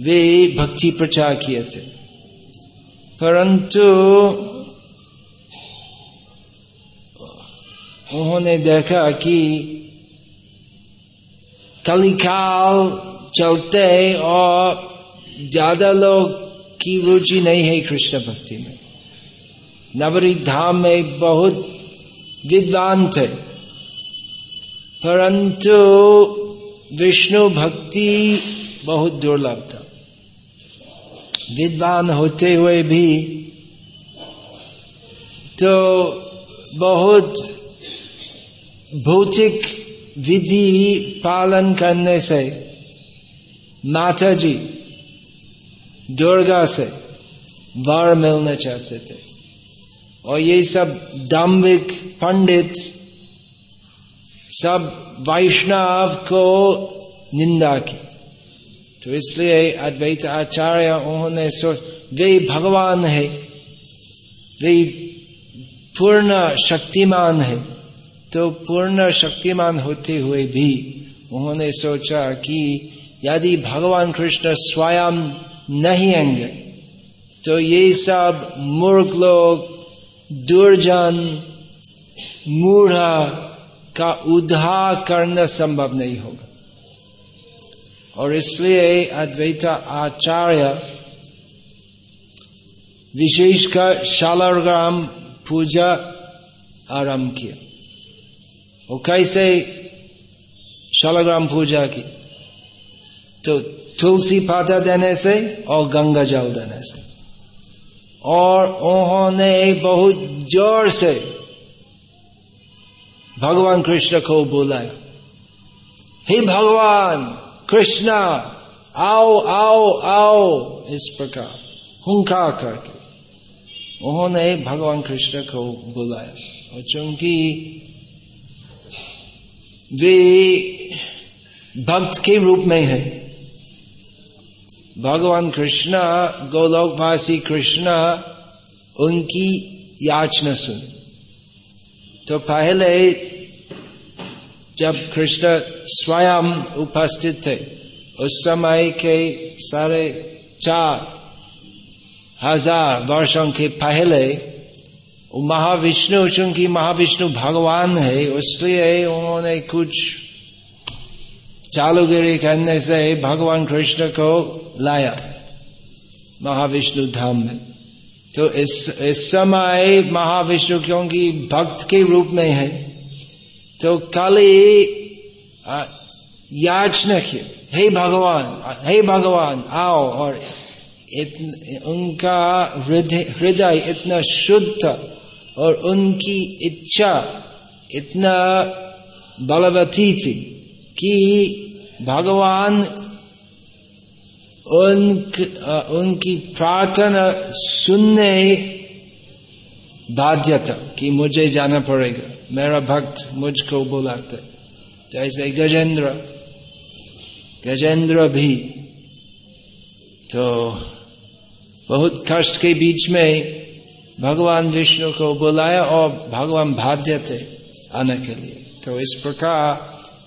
वे भक्ति प्रचार किए थे परंतु उन्होंने देखा कि कलिकाल चलते और ज़्यादा लोग की रुचि नहीं है कृष्ण भक्ति में नवरी धाम में बहुत विद्वान थे परंतु विष्णु भक्ति बहुत दुर्लभ था। विद्वान होते हुए भी तो बहुत भौतिक विधि पालन करने से माता जी दुर्गा से वर मिलना चाहते थे। और ये सब दाम्भिक पंडित सब वैष्णव को निंदा की। तो इसलिए अद्वैत आचार्य, उन्होंने सोच वे भगवान है। वे पूर्ण शक्तिमान है। तो पूर्ण शक्तिमान होते हुए भी उन्होंने सोचा कि यदि भगवान कृष्ण स्वयं नहीं आएँगे तो ये सब मूर्ख लोग, दुर्जन, मूढ़ा का उद्धार करना संभव नहीं होगा। और इसलिए अद्वैत आचार्य विशेषकर शालाग्राम पूजा आरंभ किया। वो कैसे शालाग्राम पूजा की? तो तुलसी पाता देने से और गंगा जल देने से। और उन्होंने बहुत ज़ोर से भगवान कृष्ण को बुलाया हे भगवान, कृष्णा, आओ आओ आओ, इस प्रकार हुंका करके उन्होंने भगवान कृष्ण को बुलाया। और चूँकि वे भक्त के रूप में है, भगवान कृष्ण, गोलोकवासी कृष्ण, उनकी याचना सुन। तो पहले जब कृष्ण स्वयं उपस्थित थे, उस समय के सारे चार हज़ार वर्षों के पहले महाविष्णु, चूँकि महाविष्णु भगवान है इसलिए उन्होंने कुछ चालुगिरी करने से भगवान कृष्ण को लाया महाविष्णु धाम में। तो इस इस समय महाविष्णु क्योंकि भक्त के रूप में है तो कल याचना की हे भगवान हे भगवान आओ और इतन, उनका हृदय इतना शुद्ध और उनकी इच्छा इतना बलवती थी कि भगवान उन उनकी प्रार्थना सुनने बाध्यता कि मुझे जाना पड़ेगा। मेरा भक्त मुझको बुलाते। ऐसे गजेंद्र गजेंद्र भी तो बहुत कष्ट के बीच में भगवान विष्णु को बुलाया और भगवान बाध्य थे आने के लिए। तो इस प्रकार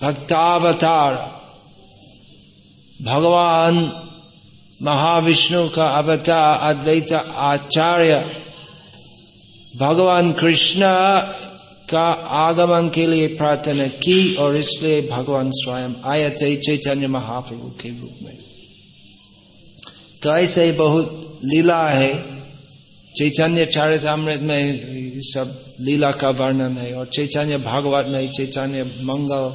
भक्तावतार भगवान महाविष्णु का अवतार अद्वैत आचार्य भगवान कृष्ण का आगमन के लिए प्रार्थना की और इसलिए भगवान स्वयं आए थे चैतन्य महाप्रभु के रूप में तो ऐसे ही बहुत लीला है चैतन्य चारितामृत में सब लीला का वर्णन है और चैतन्य भागवत में चैतन्य मंगल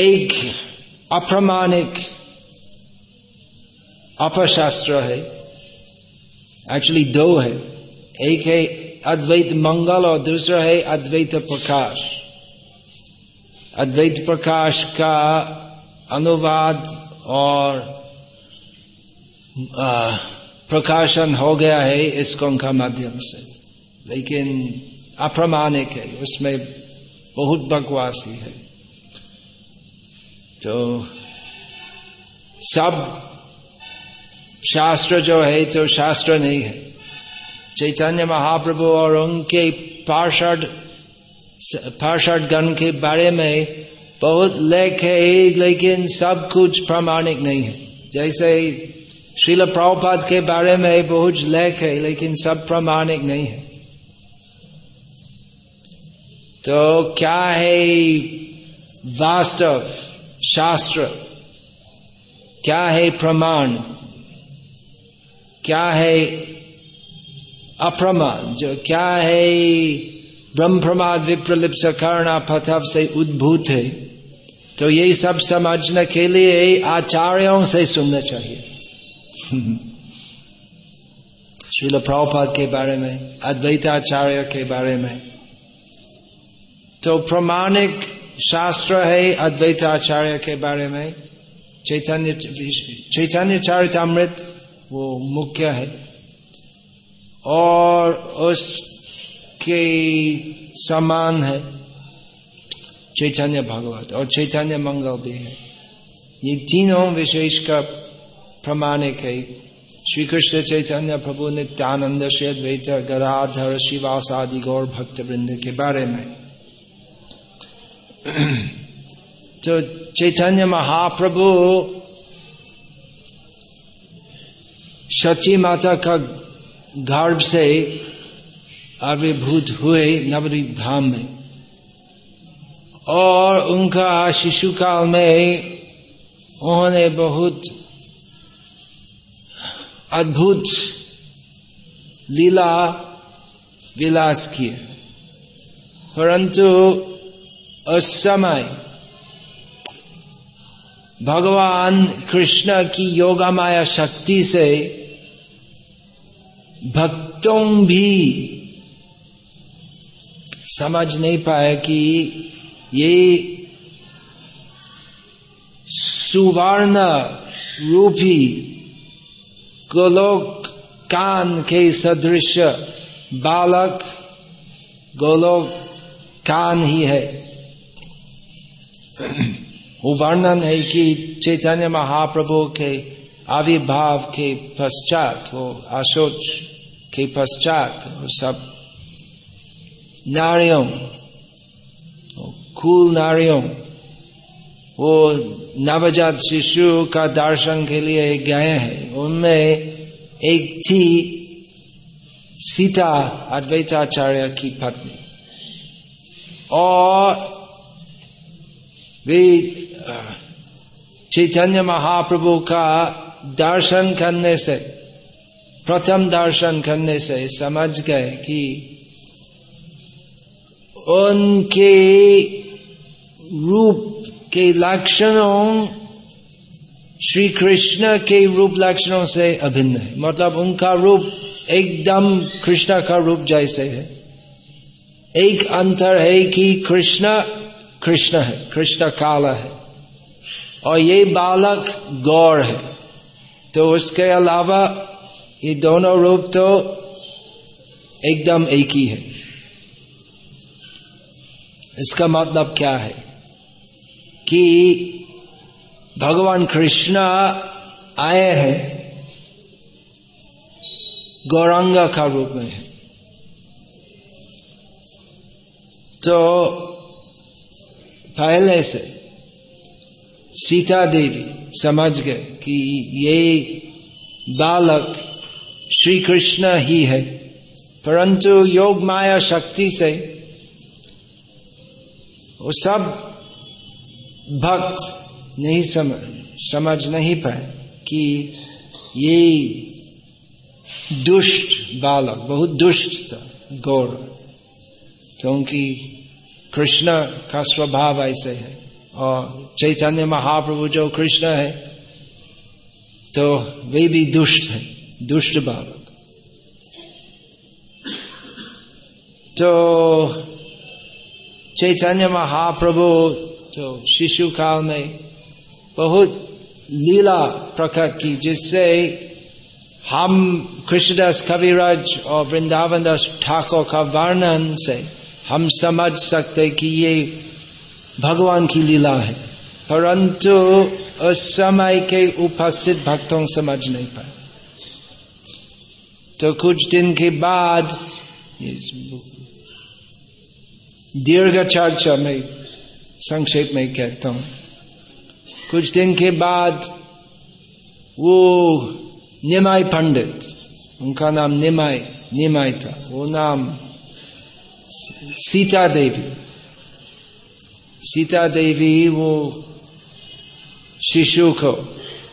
एक अप्रमाणिक अपशास्त्र है। एक्चुअली दो है। एक है अद्वैत मंगल और दूसरा है अद्वैत प्रकाश। अद्वैत प्रकाश का अनुवाद और प्रकाशन हो गया है इसकों का माध्यम से। लेकिन अप्रमाणिक है। उसमें बहुत बकवासी है। तो सब शास्त्र जो है तो शास्त्र नहीं है चैतन्य महाप्रभु और उनके पार्षद पार्षद गण के बारे में बहुत लेख है, लेकिन सब कुछ प्रमाणिक नहीं है। जैसे श्रील प्रभुपाद के बारे में बहुत लेख है, लेकिन सब प्रमाणिक नहीं है। तो क्या है वास्तव शास्त्र? क्या है प्रमाण? क्या है अप्रमाण जो क्या है ब्रह्म प्रमाद विप्रलिप्स कर्ण पथव से उद्भूत है। तो ये सब समझने के लिए आचार्यों से सुनना चाहिए। श्रील प्रभुपाद के बारे में अद्वैताचार्य के बारे में। तो प्रमाणिक शास्त्र है अद्वैताचार्य के बारे में। चैतन्य चैतन्य चारितामृत वो मुख्य है। और उसके समान है चैतन्य भगवत और चैतन्य मंगल भी है। ये तीनों विशेष का प्रमाणिक है। श्री कृष्ण चैतन्य प्रभु नित्यानंद अद्वैत गदाधर शिवास आदि गौर भक्त वृंद के बारे में। तो चैतन्य महाप्रभु सची माता का गर्भ से आविर्भूत हुए नवदीप धाम में। और उनका शिशु काल में उन्होंने बहुत अद्भुत लीला विलास किए। परंतु उस समय भगवान कृष्ण की योगा माया शक्ति से भक्तों भी समझ नहीं पाए कि ये सुवर्ण रूपी गोलोक कान के सदृश बालक गोलोक कान ही है। वो वर्णन है कि चैतन्य महाप्रभु के आविर्भाव के पश्चात, वो अशोच के पश्चात, वो सब नारियों कुल नारियों, वो नवजात शिशु का दर्शन के लिए गए हैं। उनमें एक थी सीता अद्वैताचार्य की पत्नी। और वे चैतन्य महाप्रभु का दर्शन करने से, प्रथम दर्शन करने से समझ गए कि उनके रूप के लक्षणों श्री कृष्ण के रूप लक्षणों से अभिन्न है। मतलब उनका रूप एकदम कृष्ण का रूप जैसे है। एक अंतर है कि कृष्ण कृष्ण है, कृष्ण काला है। और ये बालक गौर है। तो उसके अलावा ये दोनों रूप तो एकदम एक ही है। इसका मतलब क्या है? कि भगवान कृष्ण आए हैं, गौरंगा का रूप में तो पहले से सीता देवी समझ गए कि ये बालक श्री कृष्ण ही है। परंतु योग माया शक्ति से वो सब भक्त नहीं समझ समझ नहीं पाए कि ये दुष्ट बालक, बहुत दुष्ट था, गौर। क्योंकि कृष्ण का स्वभाव ऐसे है। और चैतन्य महाप्रभु जो कृष्ण है तो वे भी दुष्ट है, दुष्ट बालक। तो चैतन्य महाप्रभु तो शिशु काल में बहुत लीला प्रकट की, जिससे हम कृष्णदास कविराज और वृंदावन दास ठाकुर का वर्णन से हम समझ सकते कि ये भगवान की लीला है। परंतु उस समय के उपस्थित भक्तों समझ नहीं पाए। तो कुछ दिन के बाद दीर्घ चर्चा में, संक्षेप में कहता हूँ। कुछ दिन के बाद वो निमाय पंडित, उनका नाम निमाय निमाय था। वो नाम सीता देवी। सीता देवी वो शिशु को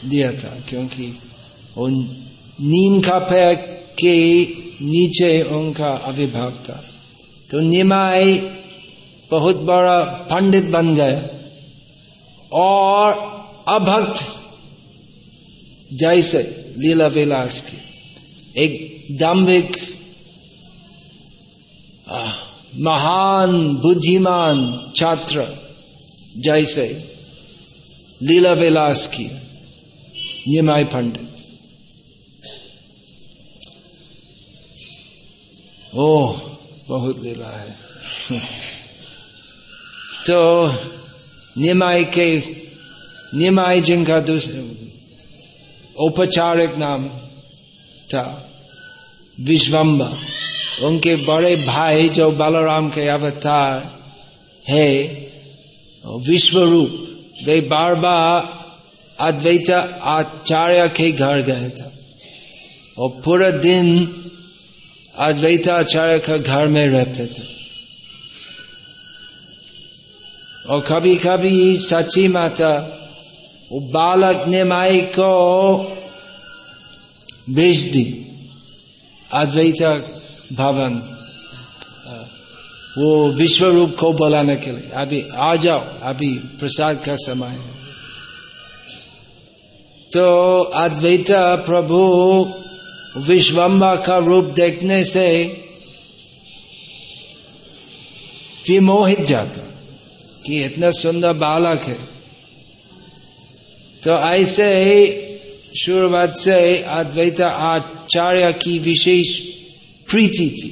दिया था, क्योंकि वो नीम का पैर के नीचे उनका अविभाव था। तो निमाय बहुत बड़ा पंडित बन गया और अभक्त जैसे लीला विलास की एक दाम्भिक महान, बुद्धिमान छात्र जैसे लीला विलास की निमाय पंडित। ओह, बहुत लीला है। तो निमाय के निमाय जिनका औपचारिक नाम था विश्वम्बा उनके बड़े भाई जो बलराम के अवतार है, विश्वरूप, वे बार बार अद्वैत आचार्य के घर गए थे। और पूरा दिन अद्वैत आचार्य के घर में रहते थे। और कभी कभी सची माता, वो बालक ने माई को भेज दी, अद्वैत भवन वो विश्व रूप को बुलाने के लिए, अभी आ जाओ, अभी प्रसाद का समय है। तो अद्वैत प्रभु विश्वम्बा का रूप देखने से विमोहित जाता, कि इतना सुंदर बालक है। तो ऐसे ही शुरुआत से अद्वैत आचार्य की विशेष प्रीति थी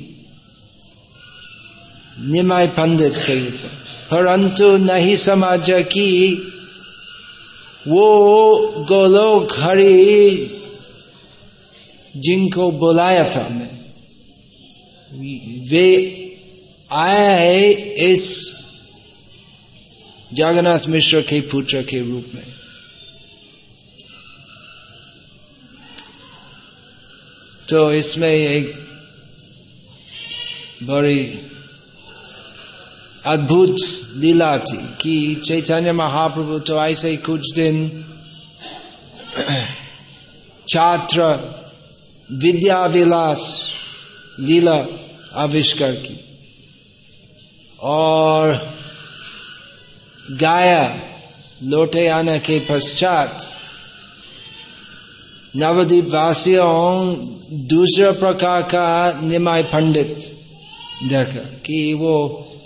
निमाय पंडित के ऊपर परंतु नहीं समझ कि वो गोलोक हरि जिनको बुलाया था मैं वे है इस जगन्नाथ मिश्र के पुत्र के रूप में तो इसमें एक बड़ी अद्भुत लीला थी कि चैतन्य महाप्रभु तो ऐसे ही कुछ दिन छात्र विद्या विलास लीला आविष्कार की और गाया लौटे आने के पश्चात नवद्वीप वासियों दूसरे प्रकार का निमाय पंडित देखा कि वो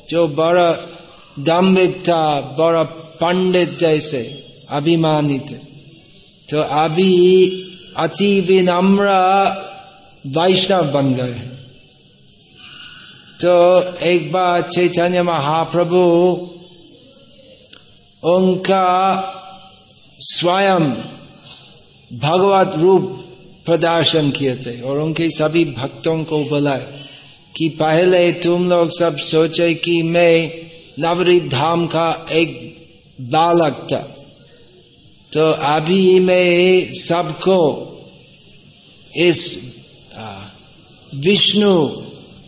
जो बड़ा दम्भिक था, बड़ा पंडित जैसे अभिमानी थे तो अभी अति विनम्र वैष्णव बन गए। तो एक बार चैतन्य महाप्रभु उनका स्वयं भगवत रूप प्रदर्शन किए थे और उनके सभी भक्तों को बुलाए। कि पहले तुम लोग सब सोचे कि मैं नवरी धाम का एक बालक था। तो अभी मैं सबको इस विष्णु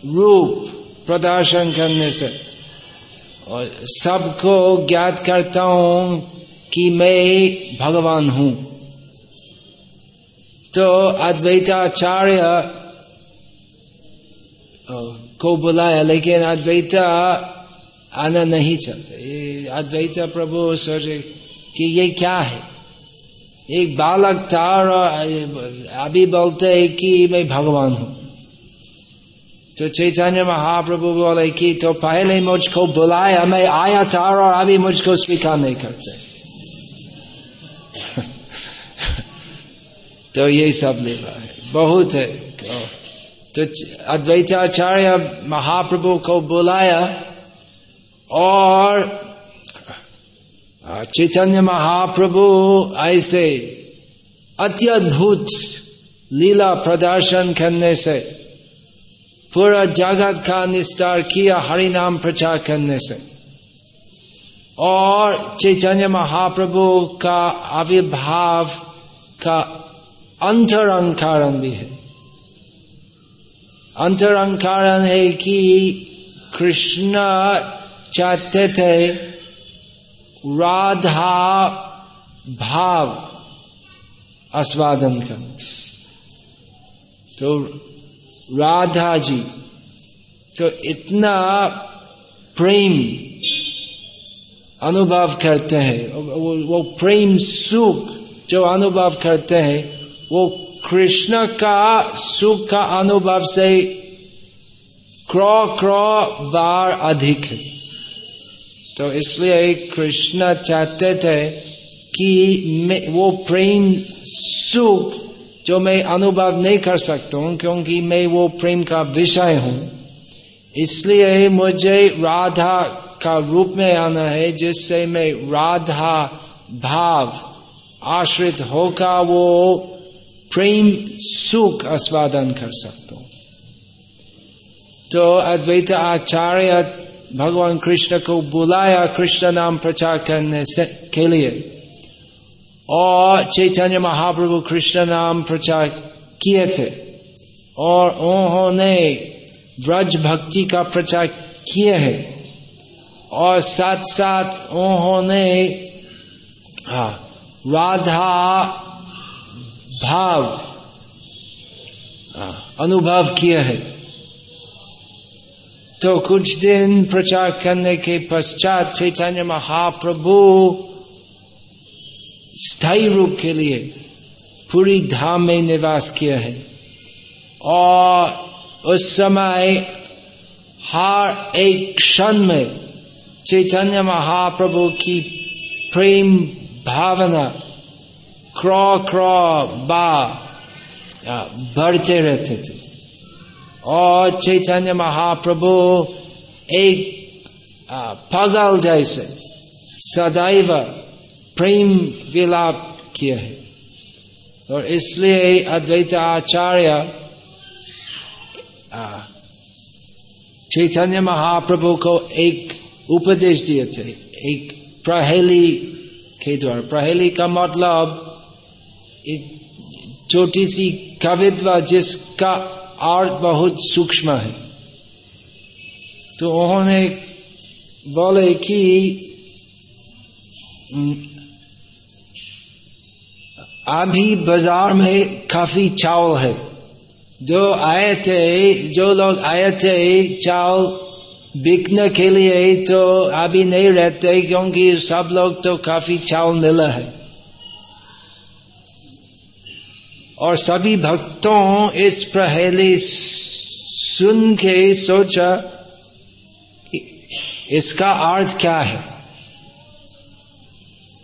रूप प्रदर्शन करने से और सबको ज्ञात करता हूँ कि मैं भगवान हूँ। तो अद्वैताचार्य को बुलाया लेकिन अद्वैता आना नहीं चाहते। अद्वैत प्रभु सोचे कि ये क्या है? एक बालक था और अभी बोलते है कि मैं भगवान हूँ। तो चैतन्य महाप्रभु बोले कि तो पहले मुझको बुलाया, मैं आया था और अभी मुझको स्वीकार नहीं करते। तो ये सब लीला है। बहुत है। तो अद्वैताचार्य महाप्रभु को बुलाया और चैतन्य महाप्रभु ऐसे अत्यद्भुत लीला प्रदर्शन करने से पूरा जगत का निस्तार किया हरि नाम प्रचार करने से और चैतन्य महाप्रभु का आविर्भाव का अंतरंग कारण भी है अंतरंग कारण है कि कृष्ण चाहते थे राधा भाव आस्वादन कर। तो राधा जी तो इतना प्रेम अनुभव करते हैं वो, वो प्रेम सुख जो अनुभव करते हैं वो कृष्ण का सुख का अनुभव से क्रो क्रो बार अधिक है तो इसलिए कृष्ण चाहते थे कि वो प्रेम सुख जो मैं अनुभव नहीं कर सकता हूँ क्योंकि मैं वो प्रेम का विषय हूँ इसलिए मुझे राधा का रूप में आना है जिससे मैं राधा भाव आश्रित होकर वो प्रेम, सुख आस्वादन कर सकते हूँ। तो अद्वैत आचार्य भगवान कृष्ण को बुलाया कृष्ण नाम प्रचार करने से, के लिए। और चैतन्य महाप्रभु कृष्ण नाम प्रचार किए थे। और उन्होंने ब्रज भक्ति का प्रचार किए हैं। और साथ साथ उन्होंने राधा भाव अनुभव किया है। तो कुछ दिन प्रचार करने के पश्चात चैतन्य महाप्रभु स्थायी रूप के लिए पूरी धाम में निवास किया है। और उस समय हर एक क्षण में चैतन्य महाप्रभु की प्रेम भावना क्रो क्रो बा बढ़ते रहते थे। और चैतन्य महाप्रभु एक पगल जैसे सदैव प्रेम विलाप किया है। और इसलिए अद्वैत आचार्य चैतन्य महाप्रभु को एक उपदेश दिए थे, एक प्रहेली के द्वारा। प्रहेली का मतलब एक छोटी सी कवित्व जिसका अर्थ बहुत सूक्ष्म है। तो उन्होंने बोले कि अभी बाज़ार में काफ़ी चावल है। जो आए थे, जो लोग आए थे चावल बिकने के लिए तो अभी नहीं रहते क्योंकि सब लोग तो काफ़ी चावल मिला है। और सभी भक्तों इस पहले सुन के सोचा इसका अर्थ क्या है?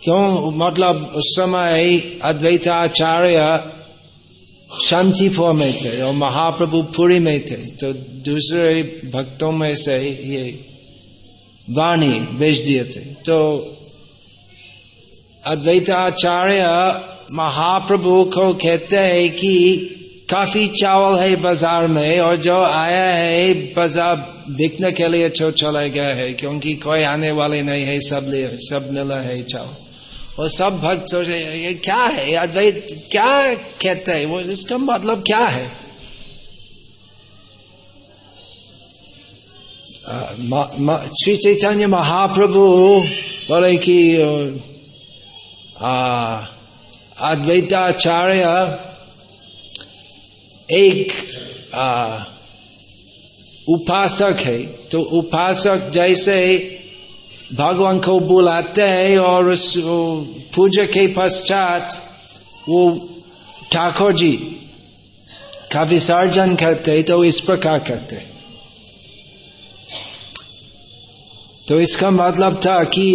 क्यों? मतलब उस समय अद्वैताचार्य शांतिपुर में थे और महाप्रभु पुरी में थे। तो दूसरे भक्तों में से ये वाणी भेज दिए थे। तो अद्वैताचार्य महाप्रभु को कहते हैं कि काफ़ी चावल है बाज़ार में और जो आया है, बाज़ार बिकने के लिए जो चला गया है, क्योंकि कोई आने वाले नहीं है, सब ले, सब मिला है चावल। और सब भक्त सोचे ये क्या है? अद्वैत क्या कहते हैं? वो इसका मतलब क्या है? श्री चैतन्य महाप्रभु बोले कि अद्वैताचार्य एक आ, उपासक है। तो उपासक जैसे भगवान को बुलाते हैं और उस पूजा के पश्चात वो ठाकुर जी का विसर्जन करते तो इस प्रकार करते तो इसका मतलब था कि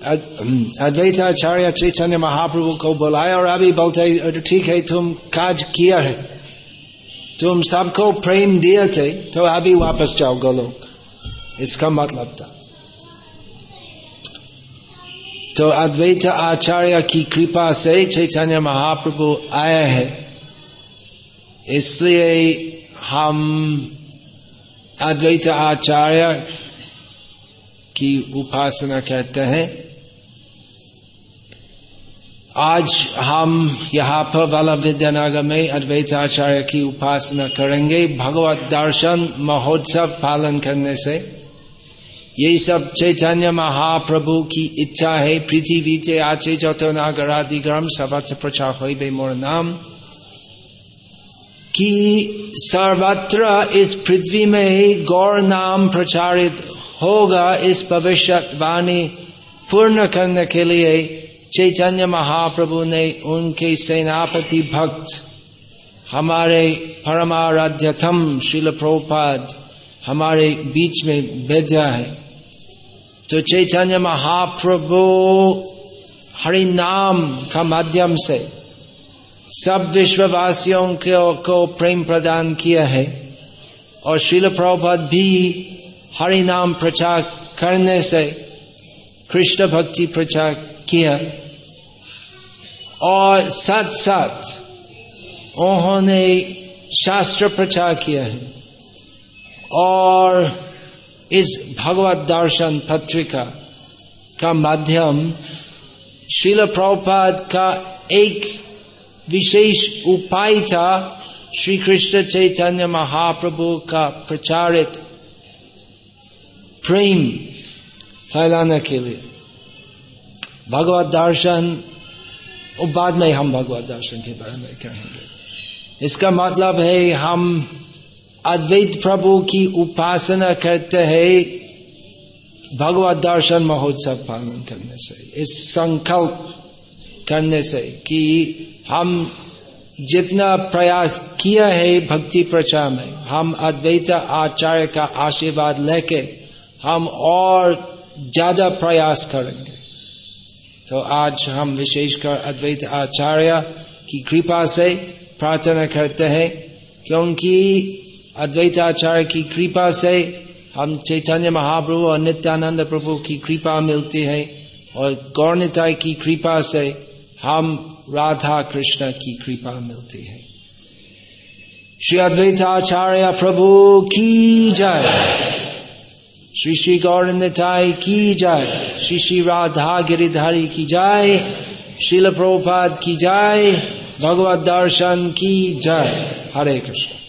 अद्वैताचार्य चैतन्य महाप्रभु को बुलाया और अभी बोलते ठीक है तुम काज किया है तुम सबको प्रेम दिए थे तो अभी वापस जाओ गोलोक इसका मतलब था तो अद्वैत आचार्य की कृपा से चैतन्य महाप्रभु आया है इसलिए हम अद्वैत आचार्य की उपासना करते हैं आज हम यहाँ पर वाला विद्यानगर में अद्वैत आचार्य की उपासना करेंगे, भगवत दर्शन, महोत्सव पालन करने से। ये सब चैतन्य महाप्रभु की इच्छा है। पृथ्वी ते आचे जतनागरादि ग्रम सबत प्रचार हो मोर नाम। कि सर्वत्र इस पृथ्वी में ही गौर नाम प्रचारित होगा, इस भविष्यवाणी पूर्ण करने के लिए। चैतन्य महाप्रभु ने उनके सेनापति भक्त हमारे परमाराध्यतम शिल प्रोपाद हमारे बीच में भेजा है तो चैतन्य महाप्रभु हरि नाम का माध्यम से सब विश्ववासियों को, को प्रेम प्रदान किया है और शिल प्रभुपद भी हरि नाम प्रचार करने से कृष्ण भक्ति प्रचार किया। और साथ साथ उन्होंने शास्त्र प्रचार किया है। और इस भगवत दर्शन पत्रिका का माध्यम शिल प्रभुपाद का एक विशेष उपाय था श्री कृष्ण चैतन्य महाप्रभु का प्रचारित प्रेम फैलाने के लिए। भगवत दर्शन बाद में हम भगवत दर्शन के बारे में कहेंगे। इसका मतलब है, हम अद्वैत प्रभु की उपासना करते हैं भगवत दर्शन महोत्सव पालन करने से, इस संकल्प करने से कि हम जितना प्रयास किया है भक्ति प्रचार में, हम अद्वैत आचार्य का आशीर्वाद लेके हम और ज़्यादा प्रयास करेंगे। तो आज हम विशेषकर अद्वैत आचार्य की कृपा से प्रार्थना करते हैं, क्योंकि अद्वैत आचार्य की कृपा से हम चैतन्य महाप्रभु और नित्यानंद प्रभु की कृपा मिलती है और गौरताय की कृपा से हम राधा कृष्ण की कृपा मिलती है। श्री अद्वैत आचार्य प्रभु की जय। श्री श्री गौर निताय की जाय, श्री श्री राधा गिरिधारी की जाय शिल प्रोपाद की जाय, भगवत दर्शन की जय। हरे कृष्ण।